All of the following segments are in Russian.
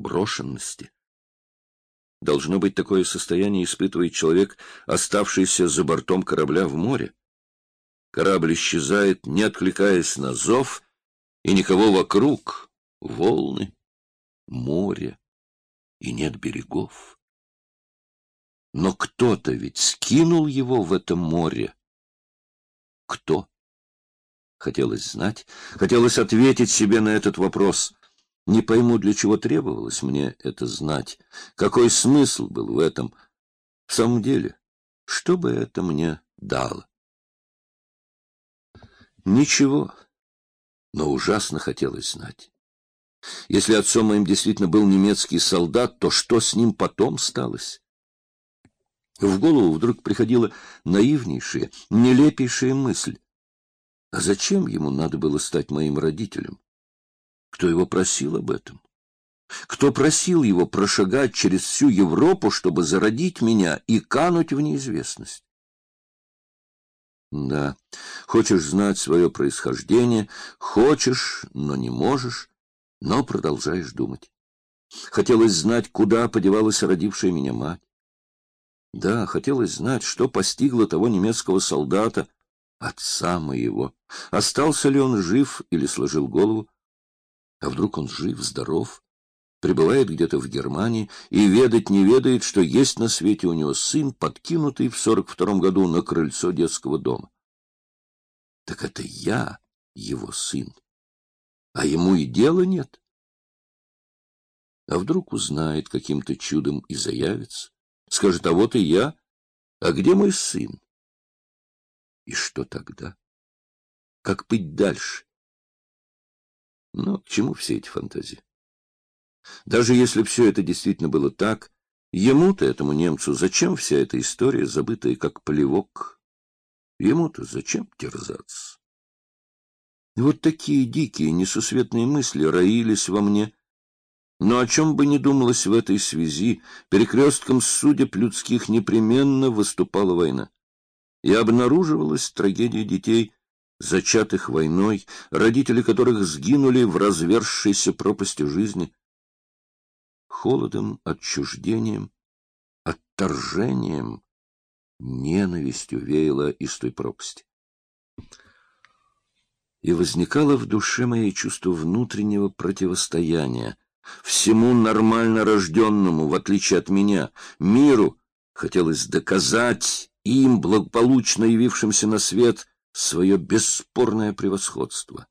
брошенности. Должно быть, такое состояние испытывает человек, оставшийся за бортом корабля в море. Корабль исчезает, не откликаясь на зов, и никого вокруг — волны, море, и нет берегов. Но кто-то ведь скинул его в это море. Кто? Хотелось знать, хотелось ответить себе на этот вопрос. Не пойму, для чего требовалось мне это знать. Какой смысл был в этом? В самом деле, что бы это мне дало? Ничего, но ужасно хотелось знать. Если отцом моим действительно был немецкий солдат, то что с ним потом сталось? В голову вдруг приходила наивнейшая, нелепейшая мысль. А зачем ему надо было стать моим родителем? Кто его просил об этом? Кто просил его прошагать через всю Европу, чтобы зародить меня и кануть в неизвестность? Да, хочешь знать свое происхождение, хочешь, но не можешь, но продолжаешь думать. Хотелось знать, куда подевалась родившая меня мать. Да, хотелось знать, что постигло того немецкого солдата, отца моего. Остался ли он жив или сложил голову? А вдруг он жив, здоров, пребывает где-то в Германии и ведать не ведает, что есть на свете у него сын, подкинутый в сорок втором году на крыльцо детского дома. Так это я, его сын. А ему и дела нет. А вдруг узнает каким-то чудом и заявится? Скажет, а вот и я. А где мой сын? И что тогда? Как быть дальше? Но к чему все эти фантазии? Даже если все это действительно было так, ему-то, этому немцу, зачем вся эта история, забытая как плевок? Ему-то зачем терзаться? Вот такие дикие, несусветные мысли роились во мне, но о чем бы ни думалось в этой связи, перекрестком судеб людских непременно выступала война. И обнаруживалась трагедия детей, зачатых войной, родители которых сгинули в разверзшейся пропасти жизни. Холодом, отчуждением, отторжением, ненавистью веяло из той пропасти. И возникало в душе моей чувство внутреннего противостояния, Всему нормально рожденному, в отличие от меня, миру, хотелось доказать им, благополучно явившимся на свет, свое бесспорное превосходство.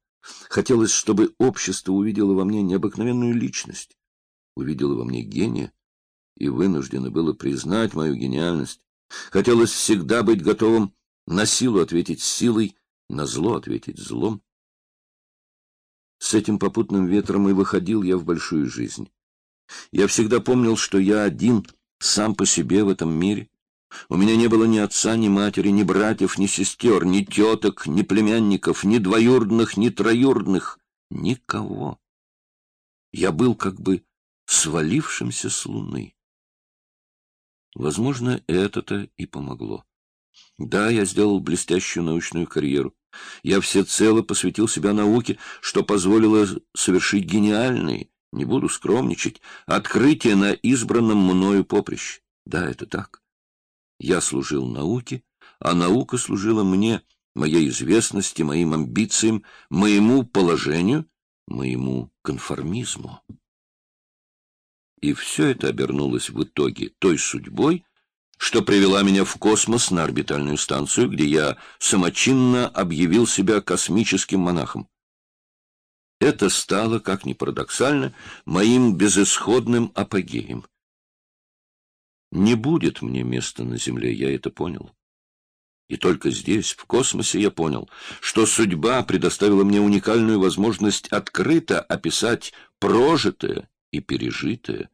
Хотелось, чтобы общество увидело во мне необыкновенную личность, увидело во мне гения и вынуждено было признать мою гениальность. Хотелось всегда быть готовым на силу ответить силой, на зло ответить злом. С этим попутным ветром и выходил я в большую жизнь. Я всегда помнил, что я один, сам по себе в этом мире. У меня не было ни отца, ни матери, ни братьев, ни сестер, ни теток, ни племянников, ни двоюродных, ни троюродных. Никого. Я был как бы свалившимся с луны. Возможно, это-то и помогло. Да, я сделал блестящую научную карьеру. Я всецело посвятил себя науке, что позволило совершить гениальные, не буду скромничать, открытия на избранном мною поприще. Да, это так. Я служил науке, а наука служила мне, моей известности, моим амбициям, моему положению, моему конформизму. И все это обернулось в итоге той судьбой, что привела меня в космос на орбитальную станцию, где я самочинно объявил себя космическим монахом. Это стало, как ни парадоксально, моим безысходным апогеем. Не будет мне места на Земле, я это понял. И только здесь, в космосе, я понял, что судьба предоставила мне уникальную возможность открыто описать прожитое и пережитое,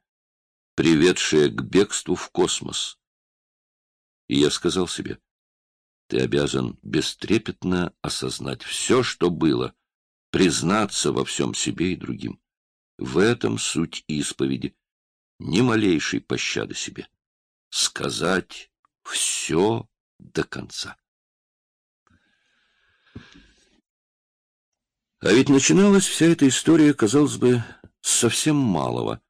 приведшее к бегству в космос. И я сказал себе, ты обязан бестрепетно осознать все, что было, признаться во всем себе и другим. В этом суть исповеди, ни малейшей пощады себе. Сказать все до конца. А ведь начиналась вся эта история, казалось бы, совсем малого.